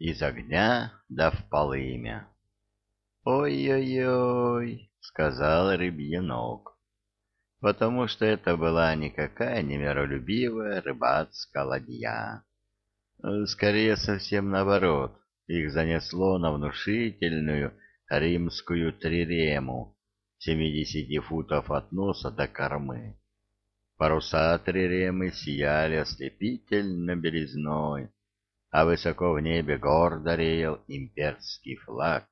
Из огня да в полымя. «Ой-ой-ой», — сказал рыбьенок, потому что это была никакая не миролюбивая рыбацкая ладья. Скорее, совсем наоборот, их занесло на внушительную римскую трирему, семидесяти футов от носа до кормы. Паруса триремы сияли ослепительно белизной, а высоко в небе гордо реял имперский флаг,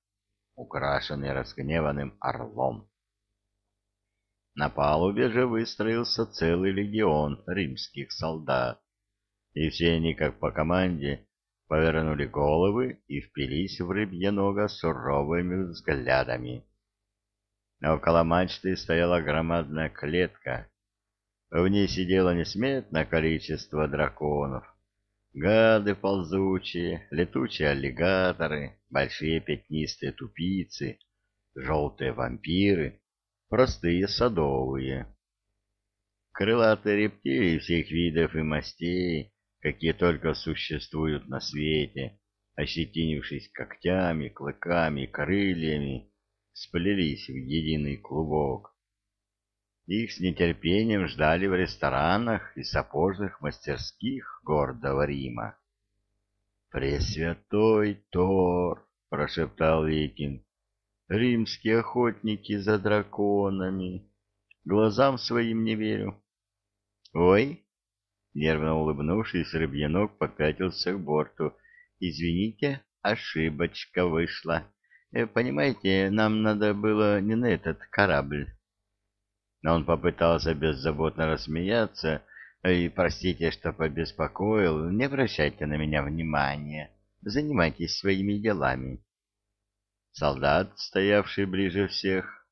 украшенный разгневанным орлом. На палубе же выстроился целый легион римских солдат, и все они, как по команде, повернули головы и впились в рыбье нога суровыми взглядами. Около мачты стояла громадная клетка. В ней сидело несметное количество драконов. Гады ползучие, летучие аллигаторы, большие пятнистые тупицы, желтые вампиры, простые садовые. Крылатые рептилии всех видов и мастей, какие только существуют на свете, ощетинившись когтями, клыками, крыльями, сплелись в единый клубок. Их с нетерпением ждали в ресторанах и сапожных мастерских гордого Рима. «Пресвятой Тор!» — прошептал Викин. «Римские охотники за драконами! Глазам своим не верю!» «Ой!» — нервно улыбнувшись, рыбьянок попятился к борту. «Извините, ошибочка вышла. Э, понимаете, нам надо было не на этот корабль». Но он попытался беззаботно рассмеяться, и простите, что побеспокоил, не обращайте на меня внимания, занимайтесь своими делами. Солдат, стоявший ближе всех,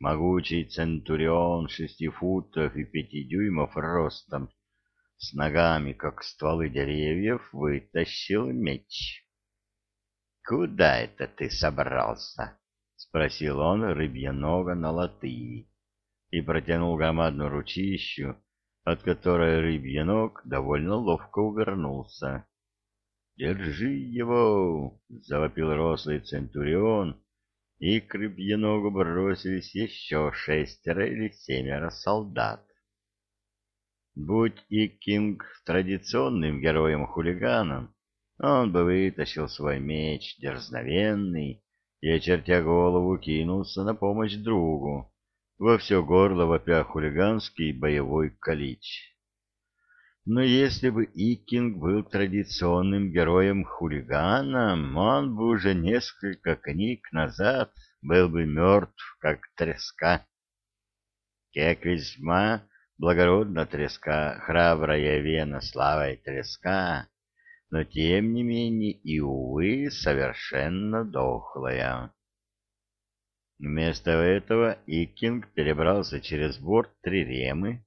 могучий центурион шести футов и пяти дюймов ростом, с ногами, как стволы деревьев, вытащил меч. — Куда это ты собрался? — спросил он рыбьенога на латыни и протянул громадную ручищу, от которой рыбьенок довольно ловко увернулся. «Держи его!» — завопил рослый центурион, и к рыбьеногу бросились еще шестеро или семеро солдат. Будь и Кинг традиционным героем-хулиганом, он бы вытащил свой меч дерзновенный и, очертя голову, кинулся на помощь другу, во все горло вопя хулиганский боевой калич. Но если бы Икинг был традиционным героем-хулиганом, он бы уже несколько книг назад был бы мертв, как треска. Как весьма благородна треска, храбрая вена славой треска, но тем не менее и, увы, совершенно дохлая. Вместо этого Икинг перебрался через борт Триремы,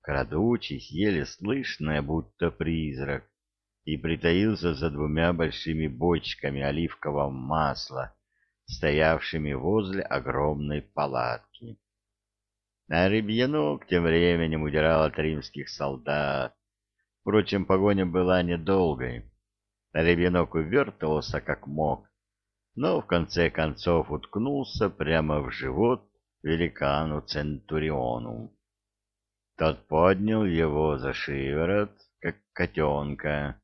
крадучись, еле слышно, будто призрак, и притаился за двумя большими бочками оливкового масла, стоявшими возле огромной палатки. А рыбьянок тем временем удирал от римских солдат. Впрочем, погоня была недолгой. Рыбьянок увертывался как мог, но в конце концов уткнулся прямо в живот великану Центуриону. Тот поднял его за шиворот, как котенка.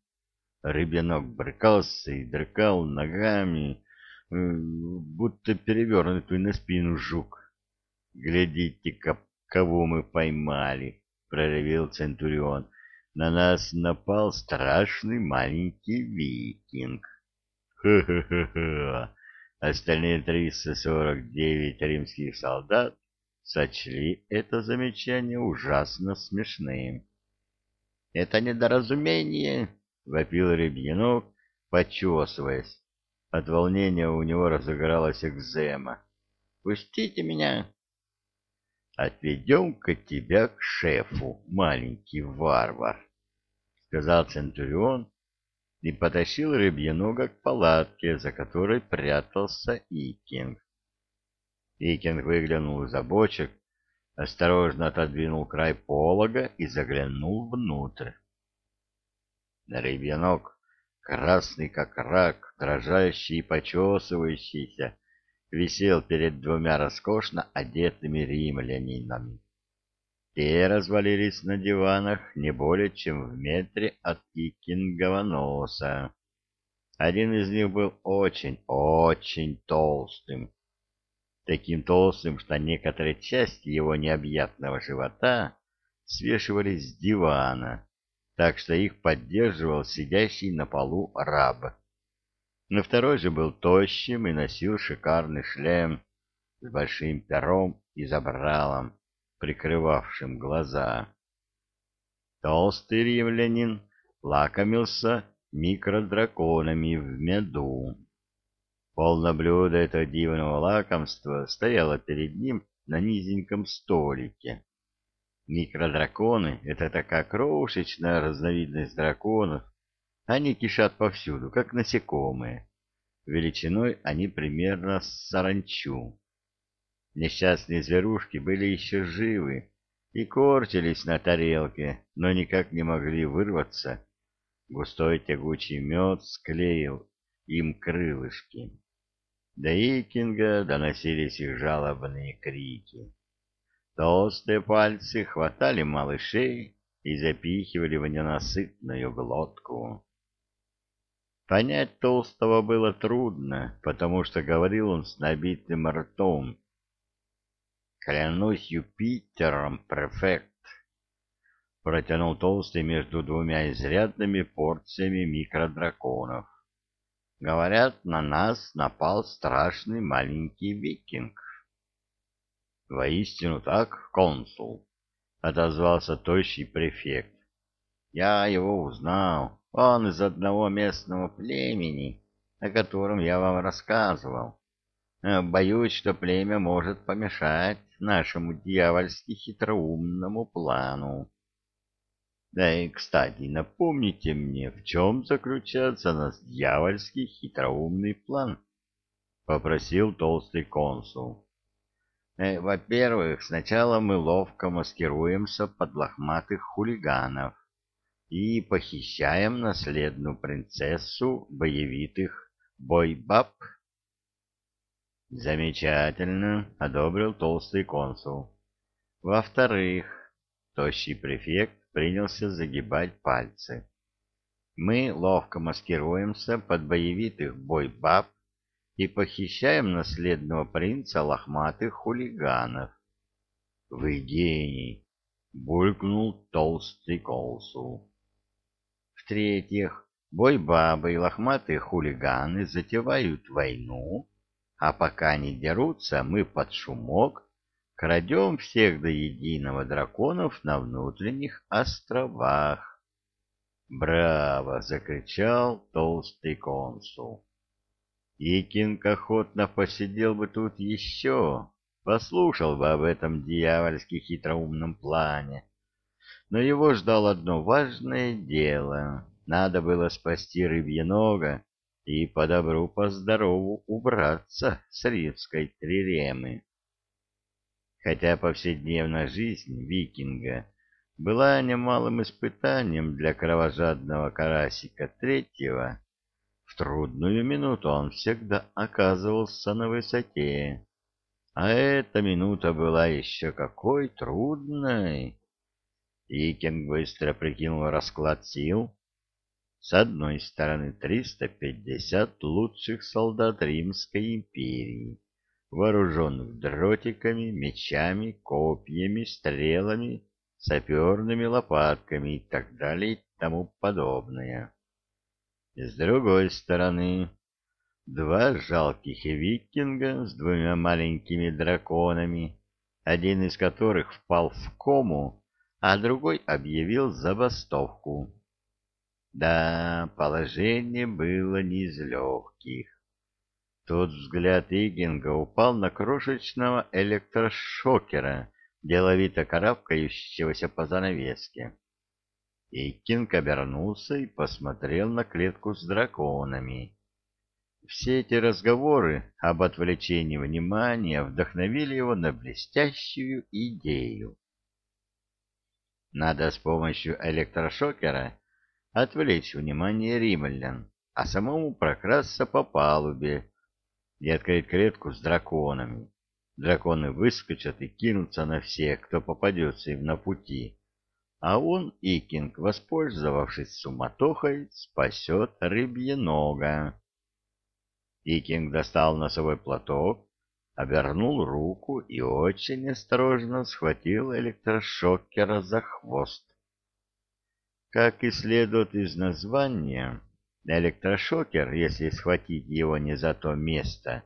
Рыбьянок брыкался и дрыкал ногами, э, будто перевернутый на спину жук. — Глядите-ка, кого мы поймали! — проревел Центурион. — На нас напал страшный маленький викинг. Ха-ха-ха! Остальные 349 римских солдат сочли это замечание ужасно смешным. — Это недоразумение! — вопил Рябьянов, почесываясь. От волнения у него разыгралась экзема. — Пустите меня! — Отведем-ка тебя к шефу, маленький варвар, — сказал Центурион, и потащил рыбьенога к палатке, за которой прятался Икинг. Икинг выглянул из-за бочек, осторожно отодвинул край полога и заглянул внутрь. Рыбьенок красный как рак, дрожащий и почесывающийся, висел перед двумя роскошно одетыми римлянинами. Те развалились на диванах не более чем в метре от Икингова носа. Один из них был очень, очень толстым. Таким толстым, что некоторые части его необъятного живота свешивались с дивана, так что их поддерживал сидящий на полу раб. На второй же был тощим и носил шикарный шлем с большим пером и забралом, прикрывавшим глаза. Толстый римлянин лакомился микродраконами в меду. Полно блюдо этого дивного лакомства стояло перед ним на низеньком столике. Микродраконы — это такая крошечная разновидность драконов. Они кишат повсюду, как насекомые. Величиной они примерно с саранчу. Несчастные зверушки были еще живы и корчились на тарелке, но никак не могли вырваться Густой тягучий мед склеил им крылышки. До Икинга доносились их жалобные крики. Толстые пальцы хватали малышей и запихивали в ненасытную глотку. Понять Толстого было трудно, потому что говорил он с набитым ртом. «Клянусь Юпитером, префект, протянул толстый между двумя изрядными порциями микродраконов. Говорят, на нас напал страшный маленький викинг. Воистину так, консул, отозвался тощий префект. Я его узнал. Он из одного местного племени, о котором я вам рассказывал. Боюсь, что племя может помешать нашему дьявольски хитроумному плану. Да и, кстати, напомните мне, в чем заключается наш дьявольский хитроумный план? — попросил толстый консул. Э, — Во-первых, сначала мы ловко маскируемся под лохматых хулиганов и похищаем наследную принцессу боевитых бойбаб. — Замечательно, — одобрил толстый консул. — Во-вторых, тощий префект принялся загибать пальцы. Мы ловко маскируемся под боевитых бойбаб и похищаем наследного принца лохматых хулиганов. — Вы гений! — булькнул толстый колсул. В-третьих, бойбабы и лохматые хулиганы затевают войну, а пока они дерутся, мы под шумок Крадем всех до единого драконов на внутренних островах. «Браво!» — закричал толстый консул. Икинг охотно посидел бы тут еще, послушал бы об этом дьявольски хитроумном плане. Но его ждало одно важное дело. Надо было спасти рыбьенога и по добру, по здорову убраться с римской триремы хотя повседневная жизнь викинга была немалым испытанием для кровожадного карасика третьего, в трудную минуту он всегда оказывался на высоте. А эта минута была еще какой трудной. Викинг быстро прикинул расклад сил. С одной стороны, 350 лучших солдат Римской империи вооруженных дротиками, мечами, копьями, стрелами, саперными лопатками и так далее и тому подобное. С другой стороны, два жалких викинга с двумя маленькими драконами, один из которых впал в кому, а другой объявил забастовку. Да, положение было не из легких. Тут взгляд Игинга упал на крошечного электрошокера, деловито карабкающегося по занавеске. Икинг обернулся и посмотрел на клетку с драконами. Все эти разговоры об отвлечении внимания вдохновили его на блестящую идею. Надо с помощью электрошокера отвлечь внимание римлян а самому прокрасться по палубе и открыть клетку с драконами. Драконы выскочат и кинутся на всех, кто попадется им на пути. А он, Икинг, воспользовавшись суматохой, спасет рыбьенога. Икинг достал носовой платок, обернул руку и очень осторожно схватил электрошокера за хвост. Как и следует из названия, электрошокер, если схватить его не за то место,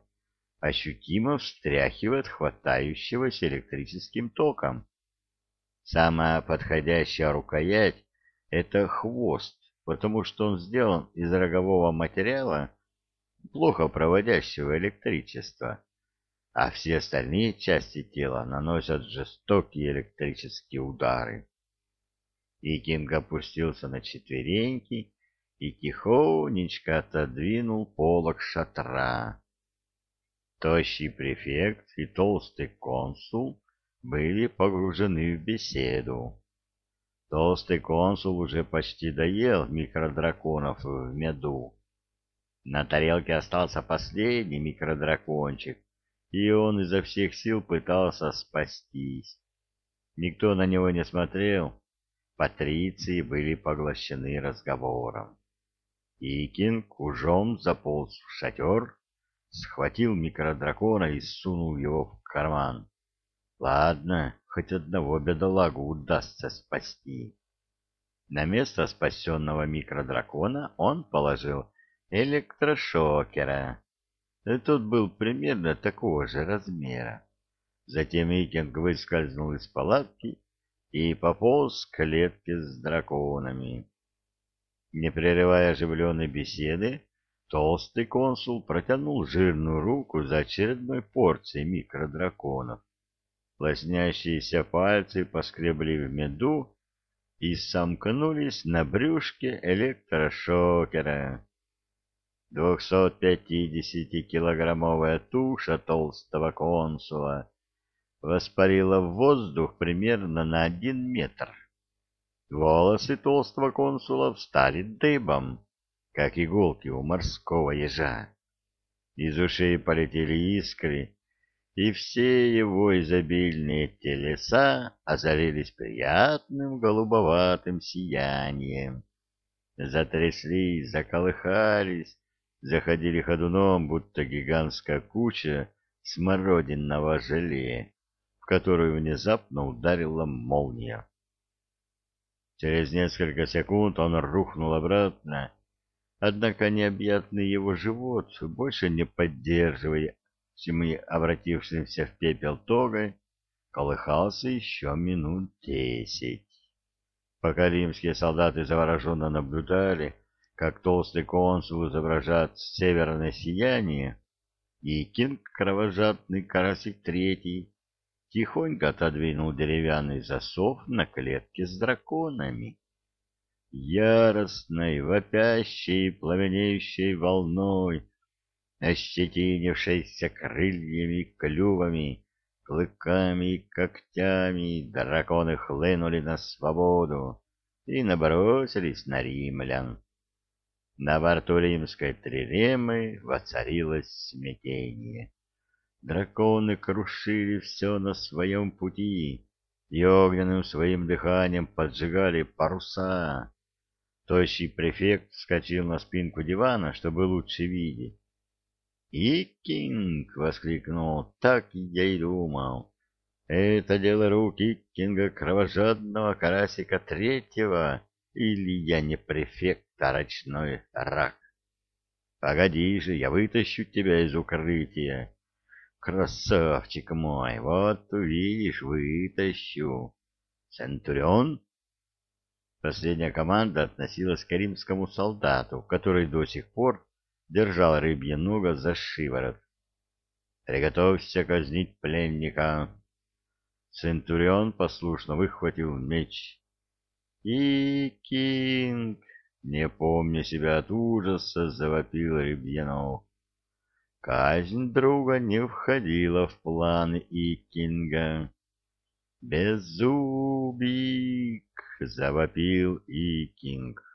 ощутимо встряхивает хватающегося электрическим током. Самая подходящая рукоять — это хвост, потому что он сделан из рогового материала, плохо проводящего электричество, а все остальные части тела наносят жестокие электрические удары. Икинг опустился на четвереньки и тихонечко отодвинул полок шатра. Тощий префект и толстый консул были погружены в беседу. Толстый консул уже почти доел микродраконов в меду. На тарелке остался последний микродракончик, и он изо всех сил пытался спастись. Никто на него не смотрел, патриции были поглощены разговором. Икинг ужом заполз в шатер, схватил микродракона и сунул его в карман. Ладно, хоть одного бедолагу удастся спасти. На место спасенного микродракона он положил электрошокера. Тот был примерно такого же размера. Затем Икинг выскользнул из палатки и пополз к клетке с драконами. Не прерывая оживленной беседы, толстый консул протянул жирную руку за очередной порцией микродраконов. Лоснящиеся пальцы поскребли в меду и сомкнулись на брюшке электрошокера. Двухсот пятидесяти килограммовая туша толстого консула воспарила в воздух примерно на один метр. Волосы толстого консула встали дыбом, как иголки у морского ежа. Из ушей полетели искры, и все его изобильные телеса озарились приятным голубоватым сиянием. Затряслись, заколыхались, заходили ходуном, будто гигантская куча смородинного желе в которую внезапно ударила молния. Через несколько секунд он рухнул обратно, однако необъятный его живот, больше не поддерживая всеми обратившимся в пепел тогой, колыхался еще минут десять. Пока римские солдаты завороженно наблюдали, как толстый консул изображает северное сияние, и кинг кровожадный карасик третий тихонько отодвинул деревянный засов на клетке с драконами. Яростной, вопящей, пламенеющей волной, ощетинившейся крыльями, клювами, клыками и когтями, драконы хлынули на свободу и набросились на римлян. На борту римской трилемы воцарилось смятение. Драконы крушили все на своем пути и огненным своим дыханием поджигали паруса. Тощий префект вскочил на спинку дивана, чтобы лучше видеть. «Икинг!» — воскликнул. «Так я и думал. Это дело рук Икинга, кровожадного карасика третьего, или я не префект, а рак. Погоди же, я вытащу тебя из укрытия». Красавчик мой, вот увидишь, вытащу. Центурион? Последняя команда относилась к римскому солдату, который до сих пор держал рыбье нога за шиворот. «Приготовься казнить пленника!» Центурион послушно выхватил меч. «И Кинг!» Не помня себя от ужаса, завопил рыбьянов. Казнь друга не входила в планы Икинга. «Беззубик!» — завопил Икинг.